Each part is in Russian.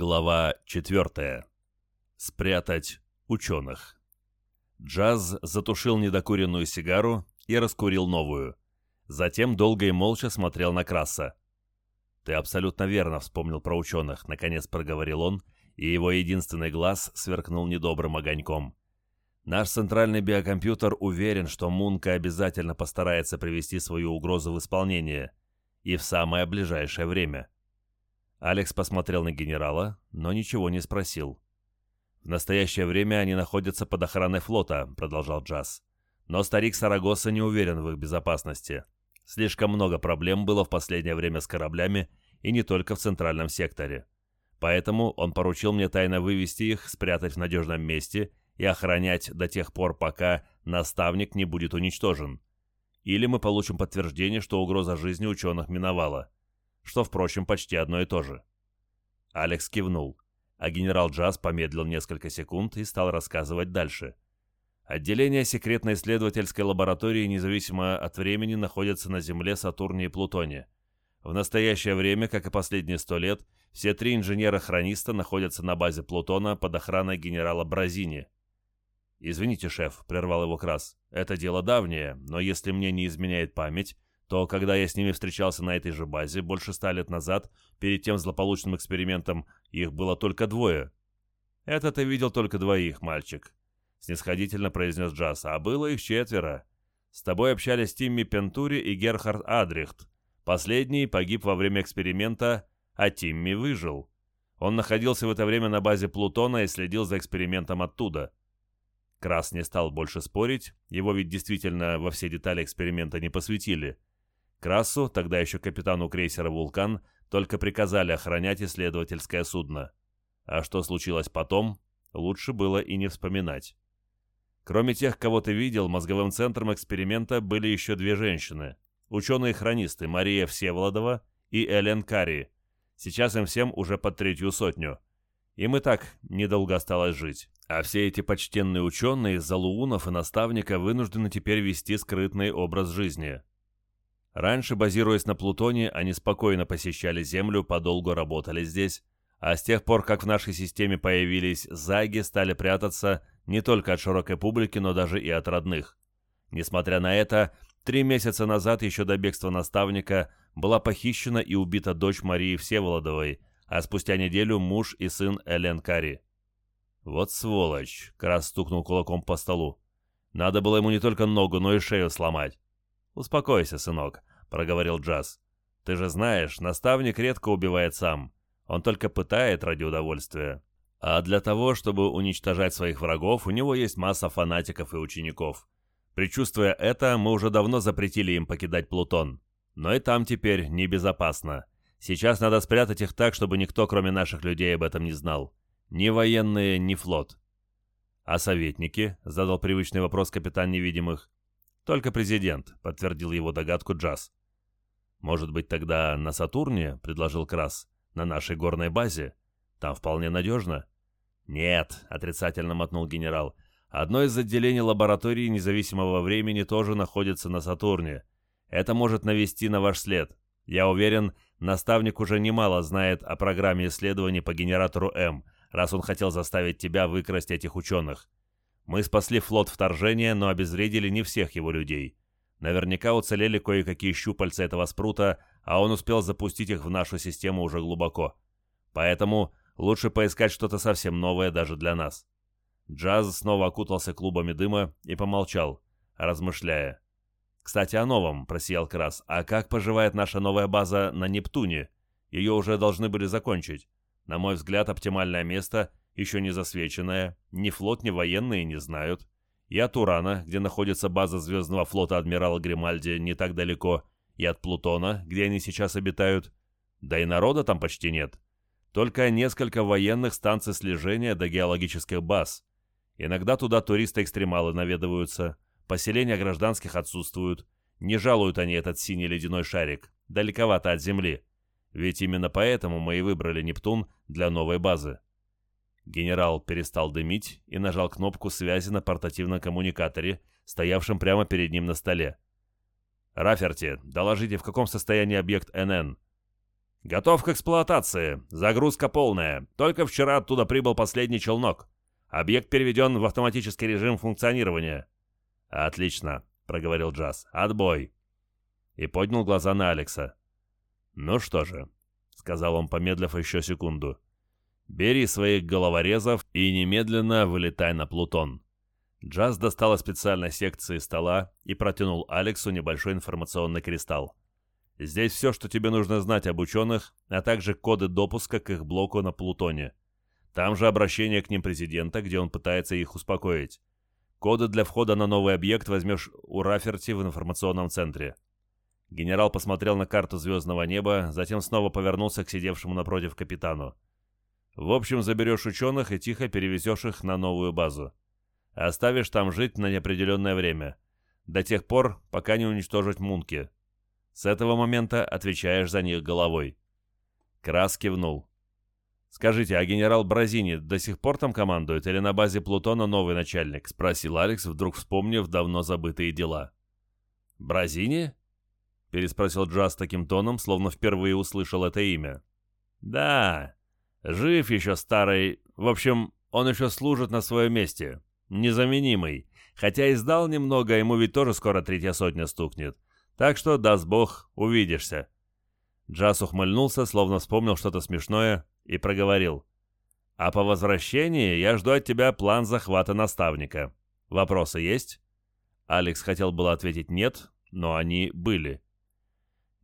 Глава 4. Спрятать ученых. Джаз затушил недокуренную сигару и раскурил новую. Затем долго и молча смотрел на Краса. «Ты абсолютно верно вспомнил про ученых», — наконец проговорил он, и его единственный глаз сверкнул недобрым огоньком. «Наш центральный биокомпьютер уверен, что Мунка обязательно постарается привести свою угрозу в исполнение, и в самое ближайшее время». Алекс посмотрел на генерала, но ничего не спросил. «В настоящее время они находятся под охраной флота», — продолжал Джаз. «Но старик Сарагоса не уверен в их безопасности. Слишком много проблем было в последнее время с кораблями, и не только в центральном секторе. Поэтому он поручил мне тайно вывести их, спрятать в надежном месте и охранять до тех пор, пока наставник не будет уничтожен. Или мы получим подтверждение, что угроза жизни ученых миновала что, впрочем, почти одно и то же. Алекс кивнул, а генерал Джаз помедлил несколько секунд и стал рассказывать дальше. Отделение секретной исследовательской лаборатории независимо от времени находится на Земле, Сатурне и Плутоне. В настоящее время, как и последние сто лет, все три инженера-хрониста находятся на базе Плутона под охраной генерала Бразини. «Извините, шеф», — прервал его Крас, — «это дело давнее, но если мне не изменяет память, то когда я с ними встречался на этой же базе больше ста лет назад, перед тем злополучным экспериментом, их было только двое. «Это ты видел только двоих, мальчик», — снисходительно произнес Джаз, «а было их четверо. С тобой общались Тимми Пентури и Герхард Адрихт. Последний погиб во время эксперимента, а Тимми выжил. Он находился в это время на базе Плутона и следил за экспериментом оттуда». Крас не стал больше спорить, его ведь действительно во все детали эксперимента не посвятили. Красу, тогда еще капитану крейсера «Вулкан», только приказали охранять исследовательское судно. А что случилось потом, лучше было и не вспоминать. Кроме тех, кого ты видел, мозговым центром эксперимента были еще две женщины. Ученые-хронисты Мария Всеволодова и Элен Карри. Сейчас им всем уже под третью сотню. Им и так недолго осталось жить. А все эти почтенные ученые из-за луунов и наставника вынуждены теперь вести скрытный образ жизни. Раньше, базируясь на Плутоне, они спокойно посещали Землю, подолгу работали здесь, а с тех пор, как в нашей системе появились заги, стали прятаться не только от широкой публики, но даже и от родных. Несмотря на это, три месяца назад, еще до бегства наставника, была похищена и убита дочь Марии Всеволодовой, а спустя неделю муж и сын Элен Кари. «Вот сволочь!» — Крас стукнул кулаком по столу. «Надо было ему не только ногу, но и шею сломать». «Успокойся, сынок. — проговорил Джаз. «Ты же знаешь, наставник редко убивает сам. Он только пытает ради удовольствия. А для того, чтобы уничтожать своих врагов, у него есть масса фанатиков и учеников. Причувствуя это, мы уже давно запретили им покидать Плутон. Но и там теперь небезопасно. Сейчас надо спрятать их так, чтобы никто, кроме наших людей, об этом не знал. Ни военные, ни флот. «А советники?» — задал привычный вопрос капитан невидимых. «Только президент», — подтвердил его догадку Джаз. «Может быть, тогда на Сатурне?» — предложил Крас. «На нашей горной базе? Там вполне надежно». «Нет», — отрицательно мотнул генерал. «Одно из отделений лаборатории независимого времени тоже находится на Сатурне. Это может навести на ваш след. Я уверен, наставник уже немало знает о программе исследований по генератору М, раз он хотел заставить тебя выкрасть этих ученых. Мы спасли флот вторжения, но обезвредили не всех его людей. Наверняка уцелели кое-какие щупальца этого спрута, а он успел запустить их в нашу систему уже глубоко. Поэтому лучше поискать что-то совсем новое даже для нас. Джаз снова окутался клубами дыма и помолчал, размышляя. «Кстати, о новом», — просиял Крас. «А как поживает наша новая база на Нептуне? Ее уже должны были закончить. На мой взгляд, оптимальное место, еще не засвеченное. Ни флот, ни военные не знают и от Урана, где находится база Звездного флота адмирала Гримальди не так далеко, и от Плутона, где они сейчас обитают. Да и народа там почти нет. Только несколько военных станций слежения до геологических баз. Иногда туда туристы-экстремалы наведываются, поселения гражданских отсутствуют. Не жалуют они этот синий ледяной шарик, далековато от Земли. Ведь именно поэтому мы и выбрали Нептун для новой базы. Генерал перестал дымить и нажал кнопку связи на портативном коммуникаторе, стоявшем прямо перед ним на столе. «Раферти, доложите, в каком состоянии объект НН?» «Готов к эксплуатации. Загрузка полная. Только вчера оттуда прибыл последний челнок. Объект переведен в автоматический режим функционирования». «Отлично», — проговорил Джаз. «Отбой». И поднял глаза на Алекса. «Ну что же», — сказал он, помедлив еще секунду. «Бери своих головорезов и немедленно вылетай на Плутон». Джаз достал из специальной секции стола и протянул Алексу небольшой информационный кристалл. Здесь все, что тебе нужно знать об ученых, а также коды допуска к их блоку на Плутоне. Там же обращение к ним президента, где он пытается их успокоить. Коды для входа на новый объект возьмешь у Раферти в информационном центре. Генерал посмотрел на карту звездного неба, затем снова повернулся к сидевшему напротив капитану. В общем, заберешь ученых и тихо перевезешь их на новую базу. Оставишь там жить на неопределенное время. До тех пор, пока не уничтожить Мунки. С этого момента отвечаешь за них головой. Крас кивнул. «Скажите, а генерал Бразини до сих пор там командует или на базе Плутона новый начальник?» — спросил Алекс, вдруг вспомнив давно забытые дела. «Бразини?» — переспросил Джаз таким тоном, словно впервые услышал это имя. «Да, жив еще старый... В общем, он еще служит на своем месте. Незаменимый. Хотя и сдал немного, ему ведь тоже скоро третья сотня стукнет. Так что, даст бог, увидишься». Джаз ухмыльнулся, словно вспомнил что-то смешное, и проговорил. «А по возвращении я жду от тебя план захвата наставника. Вопросы есть?» Алекс хотел было ответить «нет», но они были.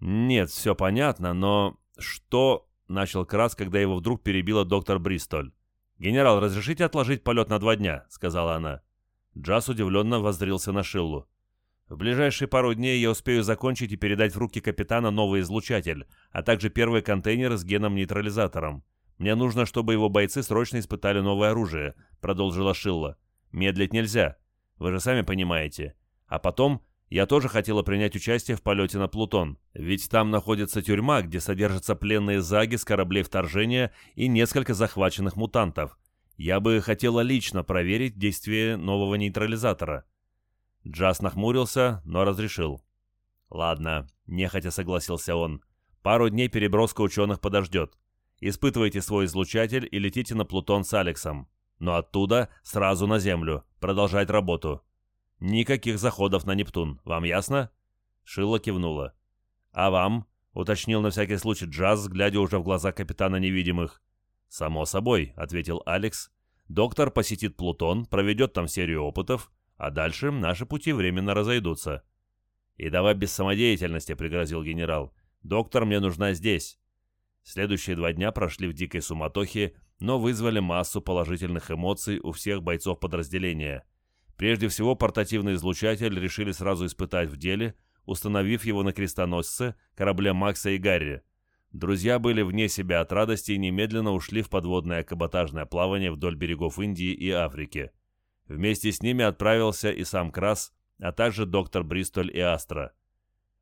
«Нет, все понятно, но что...» — начал Крас, когда его вдруг перебила доктор Бристоль. «Генерал, разрешите отложить полет на два дня?» — сказала она. Джаз удивленно воззрился на Шиллу. В ближайшие пару дней я успею закончить и передать в руки капитана новый излучатель, а также первый контейнер с геном-нейтрализатором. Мне нужно, чтобы его бойцы срочно испытали новое оружие», — продолжила Шилла. «Медлить нельзя. Вы же сами понимаете. А потом я тоже хотела принять участие в полете на Плутон, ведь там находится тюрьма, где содержатся пленные заги с кораблей вторжения и несколько захваченных мутантов. Я бы хотела лично проверить действие нового нейтрализатора». Джаз нахмурился, но разрешил. «Ладно», — нехотя согласился он. «Пару дней переброска ученых подождет. Испытывайте свой излучатель и летите на Плутон с Алексом. Но оттуда сразу на Землю. Продолжать работу. Никаких заходов на Нептун. Вам ясно?» Шилла кивнула. «А вам?» — уточнил на всякий случай Джаз, глядя уже в глаза капитана невидимых. «Само собой», — ответил Алекс. «Доктор посетит Плутон, проведет там серию опытов, а дальше наши пути временно разойдутся. «И давай без самодеятельности», — пригрозил генерал. «Доктор мне нужна здесь». Следующие два дня прошли в дикой суматохе, но вызвали массу положительных эмоций у всех бойцов подразделения. Прежде всего, портативный излучатель решили сразу испытать в деле, установив его на крестоносце, корабле Макса и Гарри. Друзья были вне себя от радости и немедленно ушли в подводное каботажное плавание вдоль берегов Индии и Африки. Вместе с ними отправился и сам Крас, а также доктор Бристоль и Астра.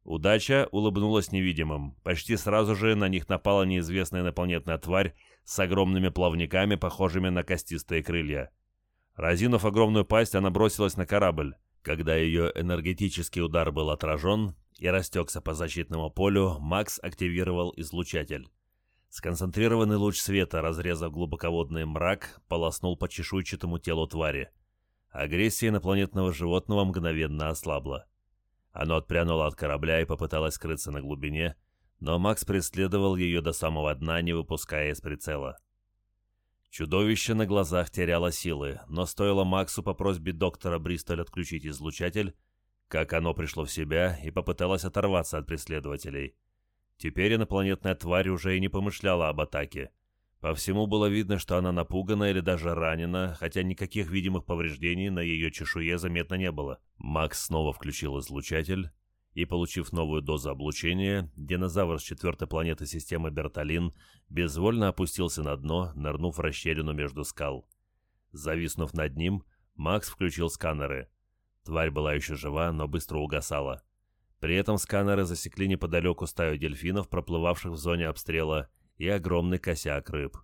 Удача улыбнулась невидимым. Почти сразу же на них напала неизвестная инопланетная тварь с огромными плавниками, похожими на костистые крылья. Разинув огромную пасть, она бросилась на корабль. Когда ее энергетический удар был отражен и растекся по защитному полю, Макс активировал излучатель. Сконцентрированный луч света, разрезав глубоководный мрак, полоснул по чешуйчатому телу твари. Агрессия инопланетного животного мгновенно ослабла. Оно отпрянуло от корабля и попыталось скрыться на глубине, но Макс преследовал ее до самого дна, не выпуская из прицела. Чудовище на глазах теряло силы, но стоило Максу по просьбе доктора Бристоль отключить излучатель, как оно пришло в себя и попыталось оторваться от преследователей. Теперь инопланетная тварь уже и не помышляла об атаке. По всему было видно, что она напугана или даже ранена, хотя никаких видимых повреждений на ее чешуе заметно не было. Макс снова включил излучатель, и, получив новую дозу облучения, динозавр с четвертой планеты системы Бертолин безвольно опустился на дно, нырнув в расщелину между скал. Зависнув над ним, Макс включил сканеры. Тварь была еще жива, но быстро угасала. При этом сканеры засекли неподалеку стаю дельфинов, проплывавших в зоне обстрела, и огромный косяк рыб.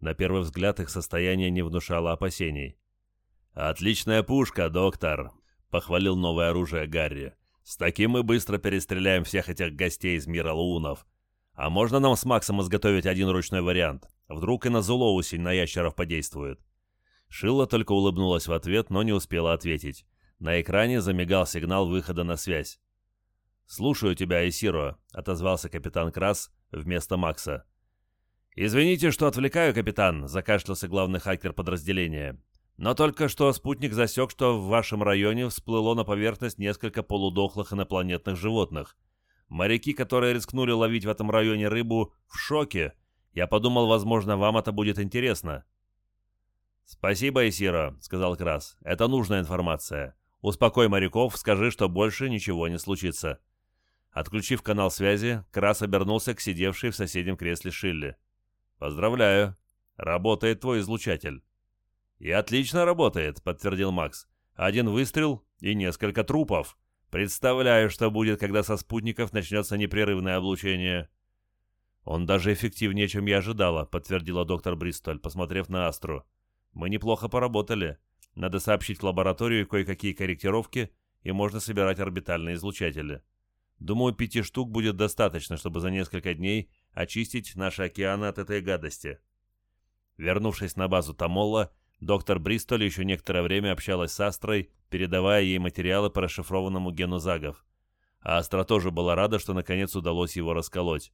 На первый взгляд их состояние не внушало опасений. «Отличная пушка, доктор!» — похвалил новое оружие Гарри. «С таким мы быстро перестреляем всех этих гостей из мира лунов. А можно нам с Максом изготовить один ручной вариант? Вдруг и на зулоусень на ящеров подействует?» Шилла только улыбнулась в ответ, но не успела ответить. На экране замигал сигнал выхода на связь. «Слушаю тебя, Исиро», — отозвался капитан Крас вместо Макса. «Извините, что отвлекаю, капитан», — закашлялся главный хакер подразделения. «Но только что спутник засек, что в вашем районе всплыло на поверхность несколько полудохлых инопланетных животных. Моряки, которые рискнули ловить в этом районе рыбу, в шоке. Я подумал, возможно, вам это будет интересно». «Спасибо, Исиро», — сказал Крас. «Это нужная информация. Успокой моряков, скажи, что больше ничего не случится». Отключив канал связи, Крас обернулся к сидевшей в соседнем кресле Шилли. «Поздравляю. Работает твой излучатель». «И отлично работает», — подтвердил Макс. «Один выстрел и несколько трупов. Представляю, что будет, когда со спутников начнется непрерывное облучение». «Он даже эффективнее, чем я ожидала», — подтвердила доктор Бристоль, посмотрев на Астру. «Мы неплохо поработали. Надо сообщить в лабораторию кое-какие корректировки, и можно собирать орбитальные излучатели. Думаю, пяти штук будет достаточно, чтобы за несколько дней очистить наши океаны от этой гадости». Вернувшись на базу Тамолла, доктор Бристоль еще некоторое время общалась с Астрой, передавая ей материалы по расшифрованному гену загов. А Астра тоже была рада, что наконец удалось его расколоть.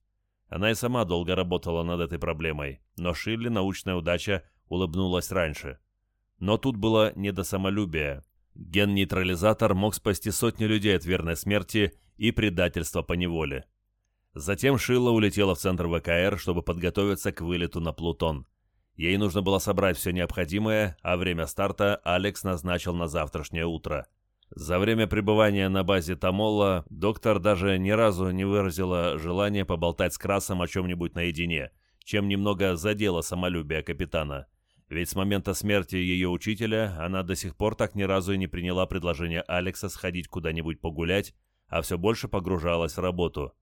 Она и сама долго работала над этой проблемой, но Шилли научная удача улыбнулась раньше. Но тут было не до самолюбия. Ген-нейтрализатор мог спасти сотни людей от верной смерти и предательства по неволе. Затем Шилла улетела в центр ВКР, чтобы подготовиться к вылету на Плутон. Ей нужно было собрать все необходимое, а время старта Алекс назначил на завтрашнее утро. За время пребывания на базе Тамолла доктор даже ни разу не выразила желания поболтать с Красом о чем-нибудь наедине, чем немного задело самолюбие капитана. Ведь с момента смерти ее учителя она до сих пор так ни разу и не приняла предложение Алекса сходить куда-нибудь погулять, а все больше погружалась в работу.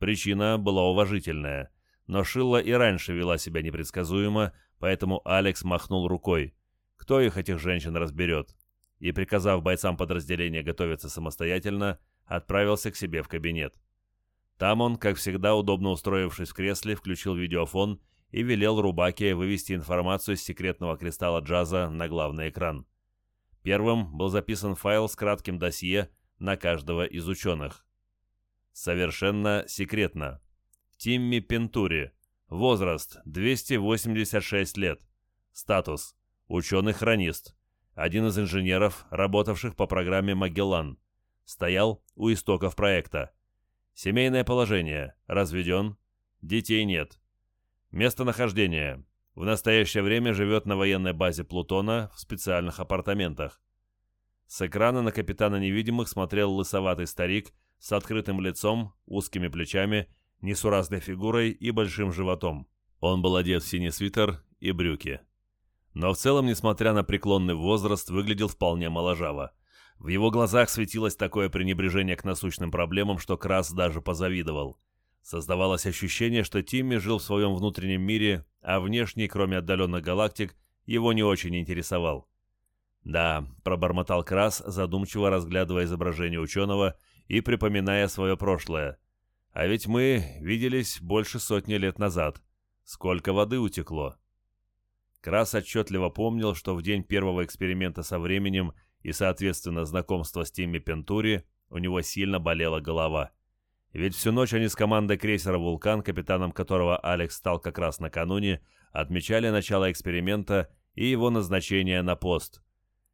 Причина была уважительная, но Шилла и раньше вела себя непредсказуемо, поэтому Алекс махнул рукой. Кто их, этих женщин, разберет? И, приказав бойцам подразделения готовиться самостоятельно, отправился к себе в кабинет. Там он, как всегда, удобно устроившись в кресле, включил видеофон и велел Рубаке вывести информацию с секретного кристалла джаза на главный экран. Первым был записан файл с кратким досье на каждого из ученых. Совершенно секретно. Тимми Пентури. Возраст 286 лет. Статус. Ученый-хронист. Один из инженеров, работавших по программе «Магеллан». Стоял у истоков проекта. Семейное положение. Разведен. Детей нет. Местонахождение. В настоящее время живет на военной базе Плутона в специальных апартаментах. С экрана на капитана невидимых смотрел лысоватый старик с открытым лицом, узкими плечами, несуразной фигурой и большим животом. Он был одет в синий свитер и брюки. Но в целом, несмотря на преклонный возраст, выглядел вполне моложаво. В его глазах светилось такое пренебрежение к насущным проблемам, что Крас даже позавидовал – Создавалось ощущение, что Тимми жил в своем внутреннем мире, а внешний, кроме отдаленных галактик, его не очень интересовал. «Да», — пробормотал Крас, задумчиво разглядывая изображение ученого и припоминая свое прошлое. «А ведь мы виделись больше сотни лет назад. Сколько воды утекло!» Крас отчетливо помнил, что в день первого эксперимента со временем и, соответственно, знакомства с Тимми Пентури у него сильно болела голова. Ведь всю ночь они с командой крейсера «Вулкан», капитаном которого Алекс стал как раз накануне, отмечали начало эксперимента и его назначение на пост.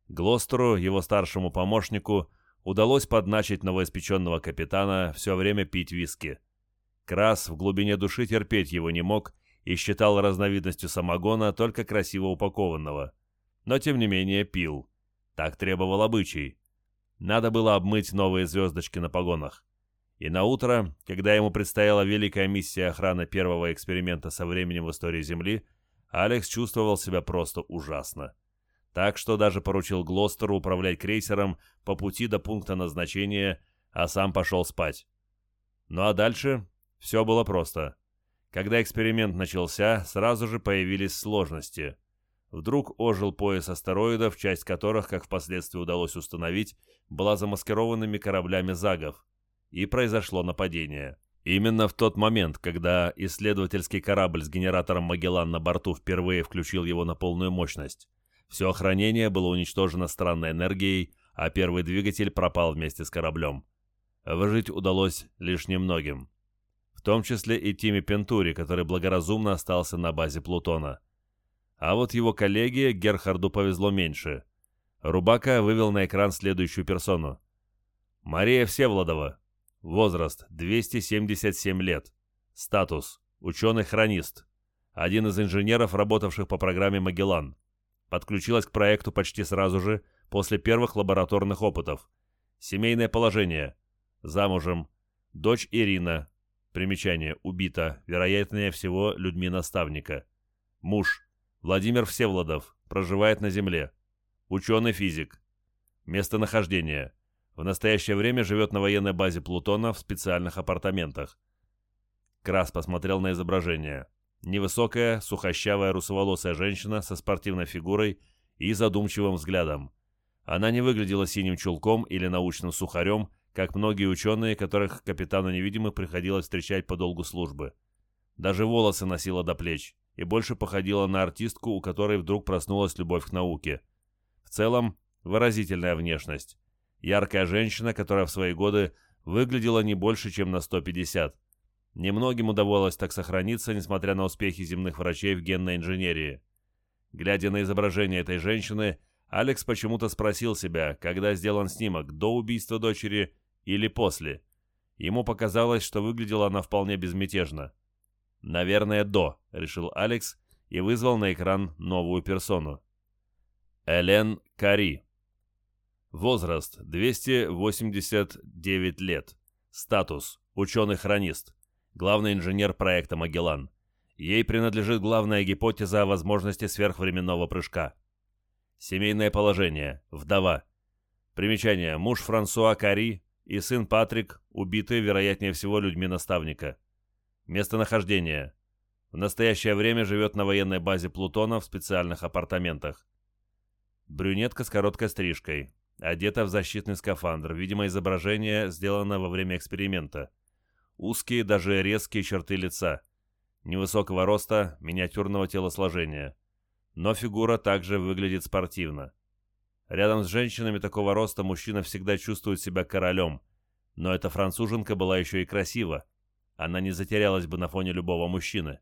Глостеру, его старшему помощнику, удалось подначить новоиспеченного капитана все время пить виски. Крас в глубине души терпеть его не мог и считал разновидностью самогона только красиво упакованного. Но тем не менее пил. Так требовал обычай. Надо было обмыть новые звездочки на погонах. И на утро, когда ему предстояла великая миссия охраны первого эксперимента со временем в истории Земли, Алекс чувствовал себя просто ужасно. Так что даже поручил Глостеру управлять крейсером по пути до пункта назначения, а сам пошел спать. Ну а дальше все было просто. Когда эксперимент начался, сразу же появились сложности. Вдруг ожил пояс астероидов, часть которых, как впоследствии удалось установить, была замаскированными кораблями загов и произошло нападение. Именно в тот момент, когда исследовательский корабль с генератором «Магеллан» на борту впервые включил его на полную мощность, все охранение было уничтожено странной энергией, а первый двигатель пропал вместе с кораблем. Выжить удалось лишь немногим. В том числе и Тиме Пентури, который благоразумно остался на базе Плутона. А вот его коллеге Герхарду повезло меньше. Рубака вывел на экран следующую персону. Мария Всеволодова. Возраст 277 лет. Статус ученый-хронист. Один из инженеров, работавших по программе «Магеллан». Подключилась к проекту почти сразу же, после первых лабораторных опытов. Семейное положение. Замужем. Дочь Ирина. Примечание. Убита. Вероятнее всего, людьми наставника. Муж. Владимир Всеволодов. Проживает на Земле. Ученый-физик. Местонахождение. В настоящее время живет на военной базе Плутона в специальных апартаментах. Крас посмотрел на изображение. Невысокая, сухощавая, русоволосая женщина со спортивной фигурой и задумчивым взглядом. Она не выглядела синим чулком или научным сухарем, как многие ученые, которых капитану невидимых приходилось встречать по долгу службы. Даже волосы носила до плеч и больше походила на артистку, у которой вдруг проснулась любовь к науке. В целом, выразительная внешность. Яркая женщина, которая в свои годы выглядела не больше, чем на 150. Немногим удавалось так сохраниться, несмотря на успехи земных врачей в генной инженерии. Глядя на изображение этой женщины, Алекс почему-то спросил себя, когда сделан снимок, до убийства дочери или после. Ему показалось, что выглядела она вполне безмятежно. «Наверное, до», — решил Алекс и вызвал на экран новую персону. Элен Кари. Возраст 289 лет. Статус ученый-хронист главный инженер проекта «Магеллан». Ей принадлежит главная гипотеза о возможности сверхвременного прыжка. Семейное положение. Вдова. Примечание. Муж Франсуа Кари и сын Патрик убиты, вероятнее всего, людьми наставника. Местонахождение. В настоящее время живет на военной базе Плутона в специальных апартаментах. Брюнетка с короткой стрижкой. Одета в защитный скафандр. Видимо, изображение сделано во время эксперимента. Узкие, даже резкие черты лица. Невысокого роста, миниатюрного телосложения. Но фигура также выглядит спортивно. Рядом с женщинами такого роста мужчина всегда чувствует себя королем. Но эта француженка была еще и красива. Она не затерялась бы на фоне любого мужчины.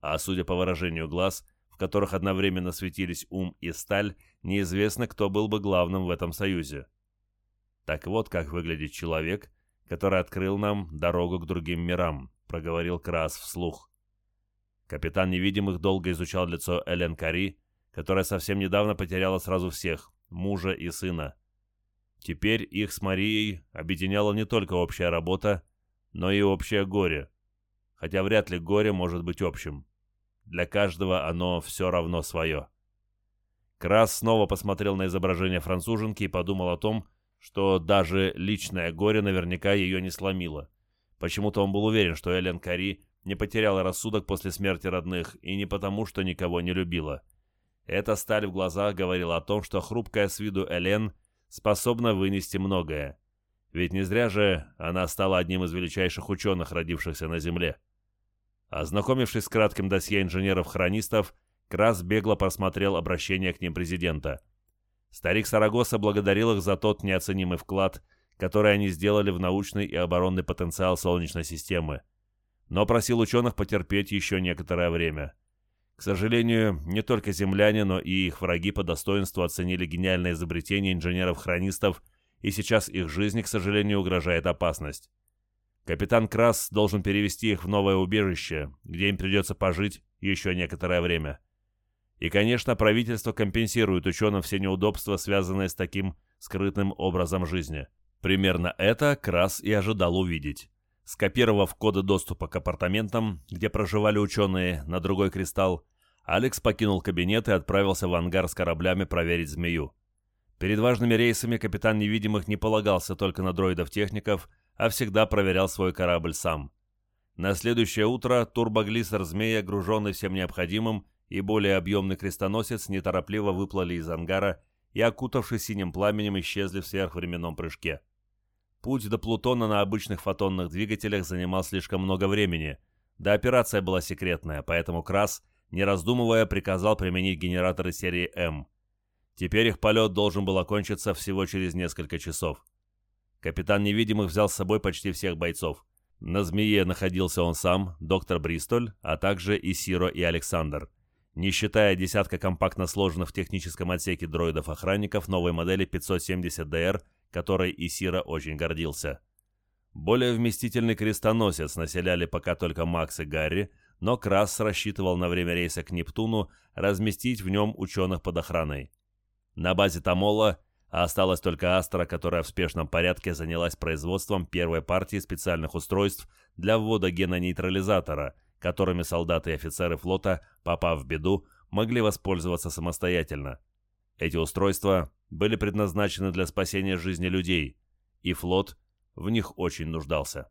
А судя по выражению глаз, в которых одновременно светились ум и сталь, неизвестно, кто был бы главным в этом союзе. Так вот, как выглядит человек, который открыл нам дорогу к другим мирам», — проговорил Крас вслух. Капитан Невидимых долго изучал лицо Элен Кари, которая совсем недавно потеряла сразу всех — мужа и сына. Теперь их с Марией объединяла не только общая работа, но и общее горе. Хотя вряд ли горе может быть общим. Для каждого оно все равно свое. Крас снова посмотрел на изображение француженки и подумал о том, что даже личное горе наверняка ее не сломило. Почему-то он был уверен, что Элен Кари не потеряла рассудок после смерти родных, и не потому, что никого не любила. Эта сталь в глазах говорила о том, что хрупкая с виду Элен способна вынести многое. Ведь не зря же она стала одним из величайших ученых, родившихся на Земле. Ознакомившись с кратким досье инженеров-хронистов, Крас бегло просмотрел обращение к ним президента – Старик Сарагоса благодарил их за тот неоценимый вклад, который они сделали в научный и оборонный потенциал Солнечной системы, но просил ученых потерпеть еще некоторое время. К сожалению, не только земляне, но и их враги по достоинству оценили гениальное изобретение инженеров-хронистов, и сейчас их жизни, к сожалению, угрожает опасность. Капитан Крас должен перевести их в новое убежище, где им придется пожить еще некоторое время. И, конечно, правительство компенсирует ученым все неудобства, связанные с таким скрытым образом жизни. Примерно это Крас и ожидал увидеть. Скопировав коды доступа к апартаментам, где проживали ученые, на другой кристалл, Алекс покинул кабинет и отправился в ангар с кораблями проверить змею. Перед важными рейсами капитан невидимых не полагался только на дроидов-техников, а всегда проверял свой корабль сам. На следующее утро турбоглиссер «Змея», груженный всем необходимым, и более объемный крестоносец неторопливо выплыли из ангара и, окутавшись синим пламенем, исчезли в сверхвременном прыжке. Путь до Плутона на обычных фотонных двигателях занимал слишком много времени, да операция была секретная, поэтому Крас, не раздумывая, приказал применить генераторы серии М. Теперь их полет должен был окончиться всего через несколько часов. Капитан Невидимых взял с собой почти всех бойцов. На «Змее» находился он сам, доктор Бристоль, а также и Сиро и Александр. Не считая десятка компактно сложенных в техническом отсеке дроидов-охранников новой модели 570DR, которой Исира очень гордился. Более вместительный крестоносец населяли пока только Макс и Гарри, но Крас рассчитывал на время рейса к Нептуну разместить в нем ученых под охраной. На базе Тамола осталась только Астра, которая в спешном порядке занялась производством первой партии специальных устройств для ввода гена нейтрализатора, которыми солдаты и офицеры флота, попав в беду, могли воспользоваться самостоятельно. Эти устройства были предназначены для спасения жизни людей, и флот в них очень нуждался.